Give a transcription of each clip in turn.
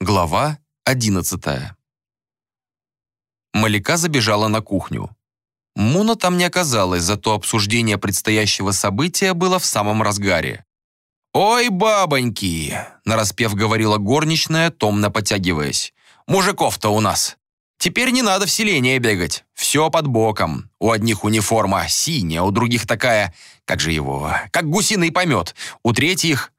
Глава 11 Малика забежала на кухню. Муна там не оказалось, зато обсуждение предстоящего события было в самом разгаре. «Ой, бабоньки!» – нараспев говорила горничная, томно потягиваясь. «Мужиков-то у нас! Теперь не надо в селение бегать. Все под боком. У одних униформа синяя, у других такая, как же его, как гусиный помет. У третьих...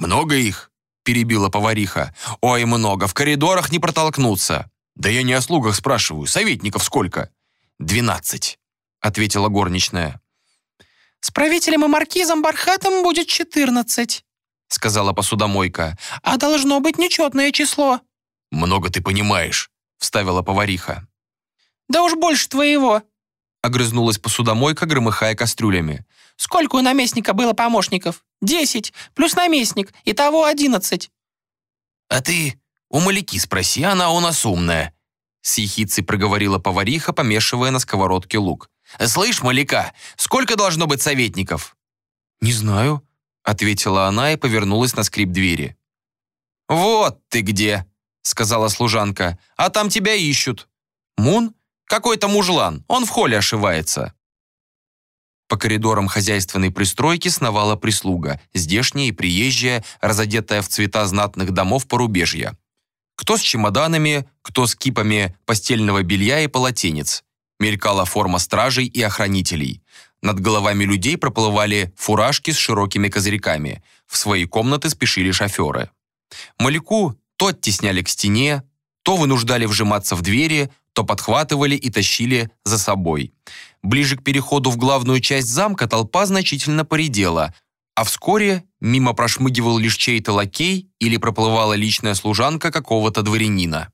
Много их перебила повариха. «Ой, много, в коридорах не протолкнуться». «Да я не о слугах спрашиваю, советников сколько?» «Двенадцать», — ответила горничная. «С правителем и маркизом Бархатом будет четырнадцать», — сказала посудомойка. «А должно быть нечетное число». «Много ты понимаешь», — вставила повариха. «Да уж больше твоего», — огрызнулась посудомойка, громыхая кастрюлями. «Сколько у наместника было помощников? Десять, плюс наместник, итого одиннадцать». «А ты у Маляки спроси, она у нас умная», — с ехицей проговорила повариха, помешивая на сковородке лук. «Слышь, Маляка, сколько должно быть советников?» «Не знаю», — ответила она и повернулась на скрип двери. «Вот ты где», — сказала служанка, «а там тебя ищут». «Мун? Какой-то мужлан, он в холле ошивается». По коридорам хозяйственной пристройки сновала прислуга, здешняя и приезжая, разодетая в цвета знатных домов порубежья. Кто с чемоданами, кто с кипами постельного белья и полотенец. Мелькала форма стражей и охранителей. Над головами людей проплывали фуражки с широкими козырьками. В свои комнаты спешили шоферы. Маляку то оттесняли к стене, то вынуждали вжиматься в двери, то подхватывали и тащили за собой. Ближе к переходу в главную часть замка толпа значительно поредела, а вскоре мимо прошмыгивал лишь чей-то лакей или проплывала личная служанка какого-то дворянина.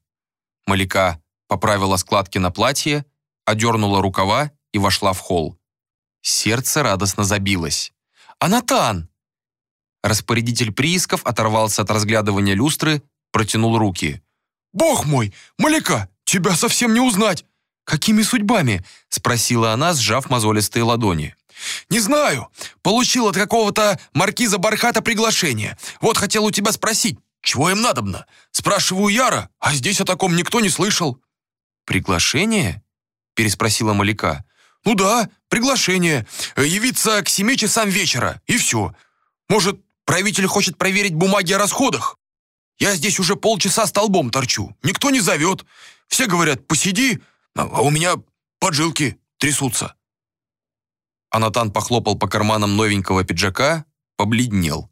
Малика поправила складки на платье, одернула рукава и вошла в холл. Сердце радостно забилось. «Анатан!» Распорядитель приисков оторвался от разглядывания люстры, протянул руки. «Бог мой! Малика! «Тебя совсем не узнать!» «Какими судьбами?» — спросила она, сжав мозолистые ладони. «Не знаю. Получил от какого-то маркиза Бархата приглашение. Вот хотел у тебя спросить, чего им надобно? Спрашиваю Яра, а здесь о таком никто не слышал». «Приглашение?» — переспросила Маляка. «Ну да, приглашение. Явиться к семи часам вечера, и все. Может, правитель хочет проверить бумаги о расходах? Я здесь уже полчаса столбом торчу. Никто не зовет. Все говорят, посиди, а у меня поджилки трясутся». Анатан похлопал по карманам новенького пиджака, побледнел.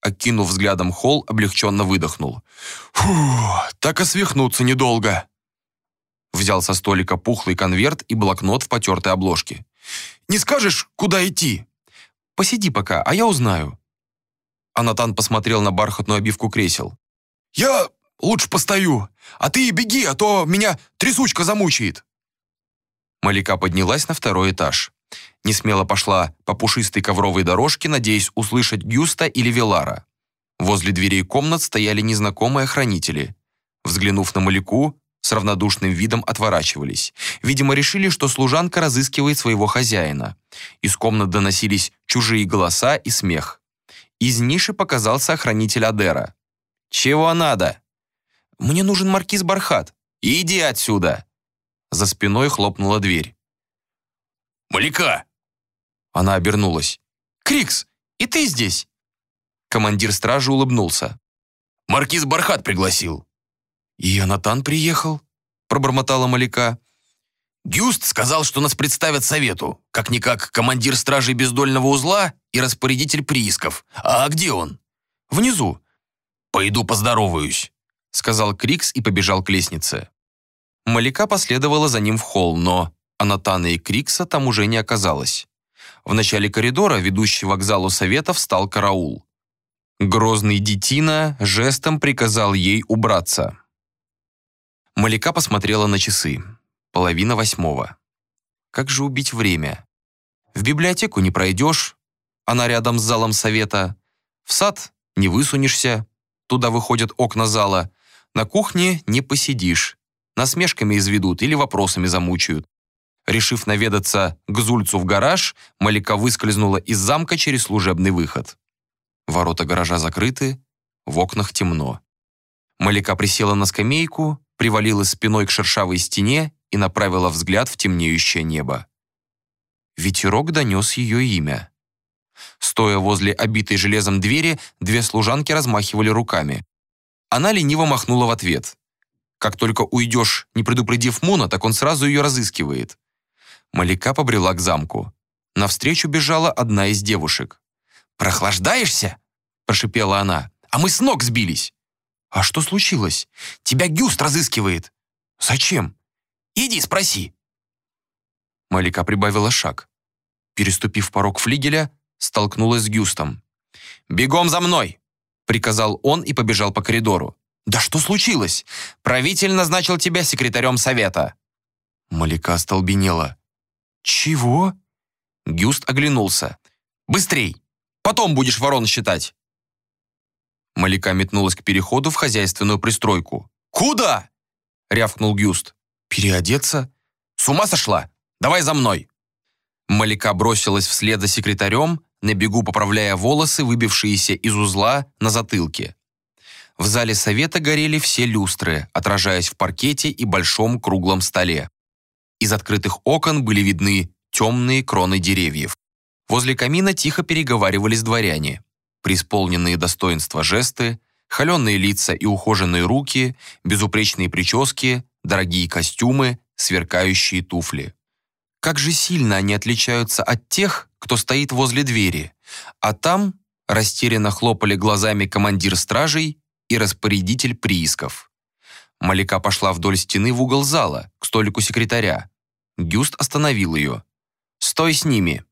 Окинув взглядом холл, облегченно выдохнул. «Фу, так и свихнуться недолго». Взял со столика пухлый конверт и блокнот в потертой обложке. «Не скажешь, куда идти?» «Посиди пока, а я узнаю». Анатан посмотрел на бархатную обивку кресел. «Я лучше постою, а ты беги, а то меня трясучка замучает». Малика поднялась на второй этаж. Несмело пошла по пушистой ковровой дорожке, надеясь услышать Гюста или Велара. Возле дверей комнат стояли незнакомые охранители. Взглянув на Малику, с равнодушным видом отворачивались. Видимо, решили, что служанка разыскивает своего хозяина. Из комнат доносились чужие голоса и смех. Из ниши показался охранитель Адера. «Чего надо?» «Мне нужен маркиз Бархат. Иди отсюда!» За спиной хлопнула дверь. «Маляка!» Она обернулась. «Крикс, и ты здесь?» Командир стражи улыбнулся. «Маркиз Бархат пригласил». «И Анатан приехал?» пробормотала Маляка. «Гюст сказал, что нас представят совету, как-никак командир стражи бездольного узла и распорядитель приисков. А где он?» «Внизу. «Пойду поздороваюсь», — сказал Крикс и побежал к лестнице. Малика последовала за ним в холл, но Анатана и Крикса там уже не оказалось. В начале коридора, ведущего к залу совета, встал караул. Грозный детина жестом приказал ей убраться. Малика посмотрела на часы. Половина восьмого. Как же убить время? В библиотеку не пройдешь, она рядом с залом совета. В сад не высунешься, Туда выходят окна зала. На кухне не посидишь. Насмешками изведут или вопросами замучают. Решив наведаться к Зульцу в гараж, Малика выскользнула из замка через служебный выход. Ворота гаража закрыты, в окнах темно. Малика присела на скамейку, привалилась спиной к шершавой стене и направила взгляд в темнеющее небо. Ветерок донес ее имя. Стоя возле обитой железом двери, две служанки размахивали руками. Она лениво махнула в ответ. Как только уйдешь, не предупредив Муна, так он сразу ее разыскивает. Малика побрела к замку. Навстречу бежала одна из девушек. «Прохлаждаешься?» – прошипела она. «А мы с ног сбились!» «А что случилось? Тебя Гюст разыскивает!» «Зачем?» «Иди, спроси!» Малика прибавила шаг. Переступив порог флигеля, столкнулась с Гюстом. «Бегом за мной!» — приказал он и побежал по коридору. «Да что случилось? Правитель назначил тебя секретарем совета». Малика остолбенела. «Чего?» Гюст оглянулся. «Быстрей! Потом будешь ворон считать!» Малика метнулась к переходу в хозяйственную пристройку. «Куда?» — рявкнул Гюст. «Переодеться? С ума сошла? Давай за мной!» Малика бросилась вслед за секретарем, на бегу поправляя волосы, выбившиеся из узла на затылке. В зале совета горели все люстры, отражаясь в паркете и большом круглом столе. Из открытых окон были видны темные кроны деревьев. Возле камина тихо переговаривались дворяне. Преисполненные достоинства жесты, холеные лица и ухоженные руки, безупречные прически, дорогие костюмы, сверкающие туфли. Как же сильно они отличаются от тех, кто стоит возле двери. А там растерянно хлопали глазами командир стражей и распорядитель приисков. Малика пошла вдоль стены в угол зала, к столику секретаря. Гюст остановил ее. «Стой с ними!»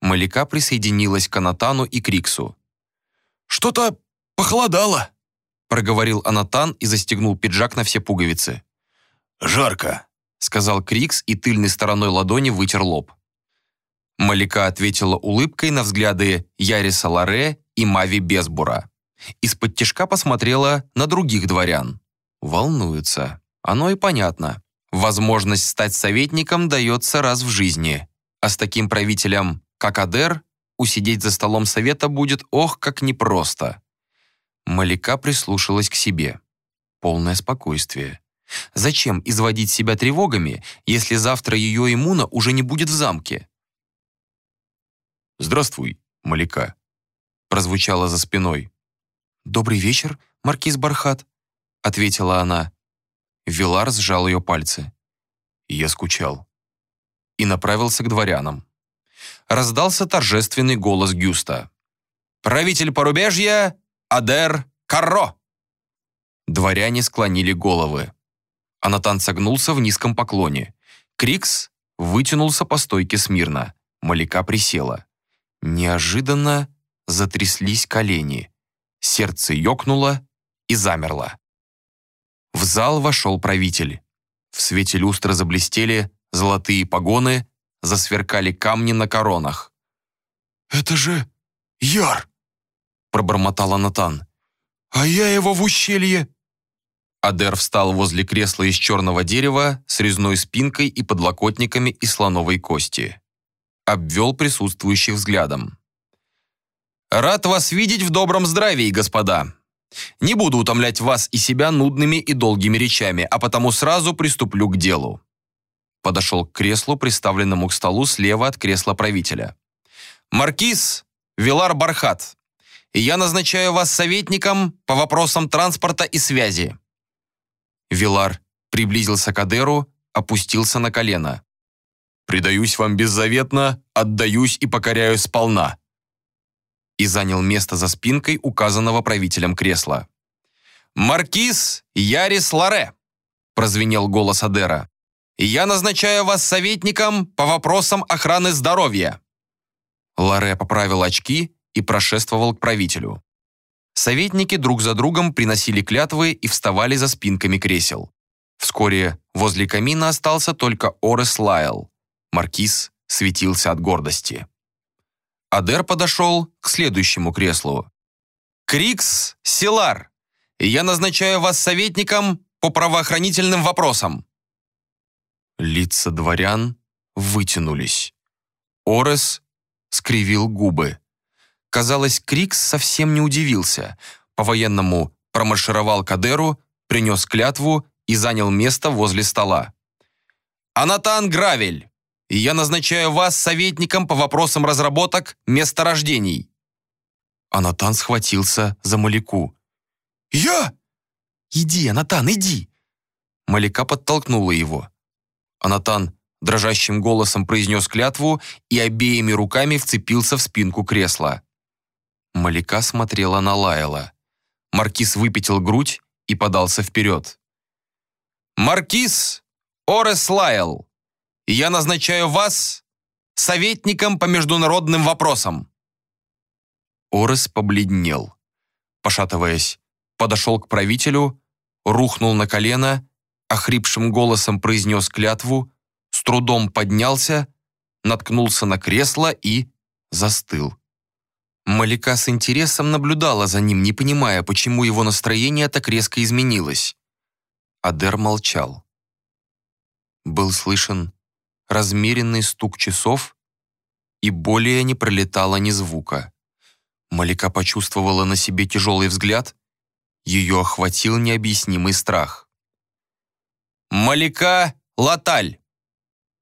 Малика присоединилась к Анатану и Криксу. «Что-то похолодало», — проговорил Анатан и застегнул пиджак на все пуговицы. «Жарко», сказал Крикс и тыльной стороной ладони вытер лоб. Малика ответила улыбкой на взгляды Яриса Ларе и Мави Безбура. Из-под тишка посмотрела на других дворян. Волнуется. Оно и понятно. Возможность стать советником дается раз в жизни. А с таким правителем, как Адер, усидеть за столом совета будет ох, как непросто. Малика прислушалась к себе. Полное спокойствие. Зачем изводить себя тревогами, если завтра ее иммуна уже не будет в замке? «Здравствуй, Малика», — прозвучало за спиной. «Добрый вечер, маркиз Бархат», — ответила она. Вилар сжал ее пальцы. Я скучал. И направился к дворянам. Раздался торжественный голос Гюста. «Правитель порубежья Адер Карро!» Дворяне склонили головы. Анатан согнулся в низком поклоне. Крикс вытянулся по стойке смирно. Малика присела. Неожиданно затряслись колени. Сердце ёкнуло и замерло. В зал вошел правитель. В свете люстры заблестели золотые погоны, засверкали камни на коронах. «Это же Яр!» — пробормотал Анатан. «А я его в ущелье Адер встал возле кресла из черного дерева с резной спинкой и подлокотниками из слоновой кости. Обвел присутствующих взглядом. «Рад вас видеть в добром здравии, господа. Не буду утомлять вас и себя нудными и долгими речами, а потому сразу приступлю к делу». Подошел к креслу, приставленному к столу слева от кресла правителя. «Маркиз Вилар Бархат, я назначаю вас советником по вопросам транспорта и связи. Вилар приблизился к Адеру, опустился на колено. «Предаюсь вам беззаветно, отдаюсь и покоряю сполна», и занял место за спинкой указанного правителем кресла. «Маркиз Ярис Ларе!» прозвенел голос Адера. «Я назначаю вас советником по вопросам охраны здоровья». Ларе поправил очки и прошествовал к правителю. Советники друг за другом приносили клятвы и вставали за спинками кресел. Вскоре возле камина остался только Орес Лайл. Маркиз светился от гордости. Адер подошел к следующему креслу. «Крикс Силар, я назначаю вас советником по правоохранительным вопросам». Лица дворян вытянулись. Орес скривил губы. Казалось, Крикс совсем не удивился. По-военному промаршировал к Адеру, принес клятву и занял место возле стола. «Анатан Гравель, я назначаю вас советником по вопросам разработок месторождений». Анатан схватился за Маляку. «Я?» «Иди, Анатан, иди!» Маляка подтолкнула его. Анатан дрожащим голосом произнес клятву и обеими руками вцепился в спинку кресла. Маляка смотрела на Лайла. Маркиз выпятил грудь и подался вперед. «Маркиз Орес Лайл, я назначаю вас советником по международным вопросам». Орес побледнел. Пошатываясь, подошел к правителю, рухнул на колено, охрипшим голосом произнес клятву, с трудом поднялся, наткнулся на кресло и застыл. Малика с интересом наблюдала за ним, не понимая, почему его настроение так резко изменилось. Адер молчал. Был слышен размеренный стук часов, и более не пролетало ни звука. Малика почувствовала на себе тяжелый взгляд, ее охватил необъяснимый страх. «Малика Латаль,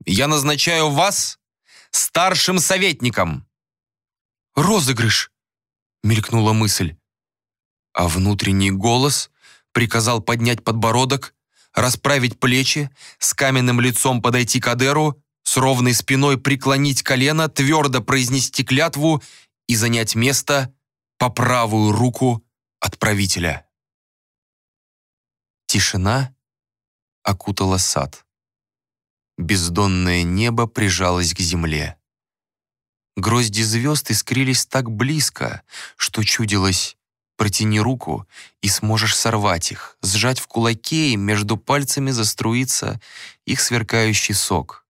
я назначаю вас старшим советником!» «Розыгрыш!» — мелькнула мысль. А внутренний голос приказал поднять подбородок, расправить плечи, с каменным лицом подойти к Адеру, с ровной спиной преклонить колено, твердо произнести клятву и занять место по правую руку отправителя. Тишина окутала сад. Бездонное небо прижалось к земле. Грозди звезд искрились так близко, что чудилось «протяни руку, и сможешь сорвать их, сжать в кулаке, и между пальцами заструится их сверкающий сок».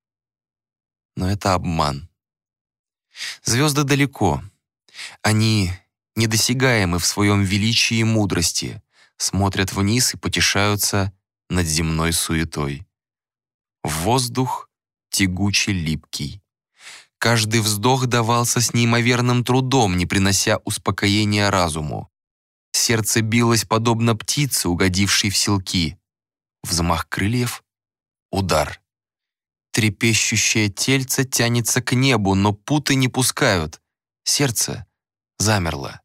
Но это обман. Звезды далеко. Они недосягаемы в своем величии и мудрости, смотрят вниз и потешаются над земной суетой. Воздух тягучий липкий. Каждый вздох давался с неимоверным трудом, не принося успокоения разуму. Сердце билось подобно птице, угодившей в селки. Взмах крыльев — удар. Трепещущее тельце тянется к небу, но путы не пускают. Сердце замерло.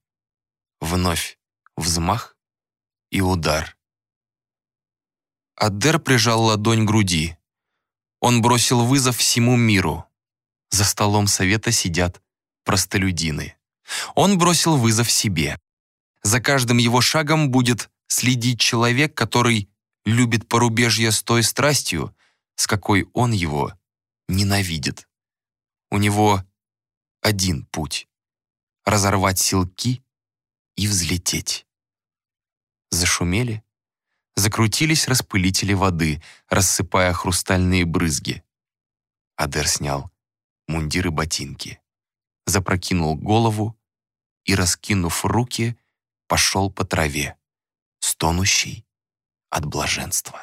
Вновь взмах и удар. Адер прижал ладонь к груди. Он бросил вызов всему миру. За столом совета сидят простолюдины. Он бросил вызов себе. За каждым его шагом будет следить человек, который любит порубежье с той страстью, с какой он его ненавидит. У него один путь — разорвать силки и взлететь. Зашумели, закрутились распылители воды, рассыпая хрустальные брызги. Адер снял мундир и ботинки, запрокинул голову и, раскинув руки, пошел по траве, стонущий от блаженства.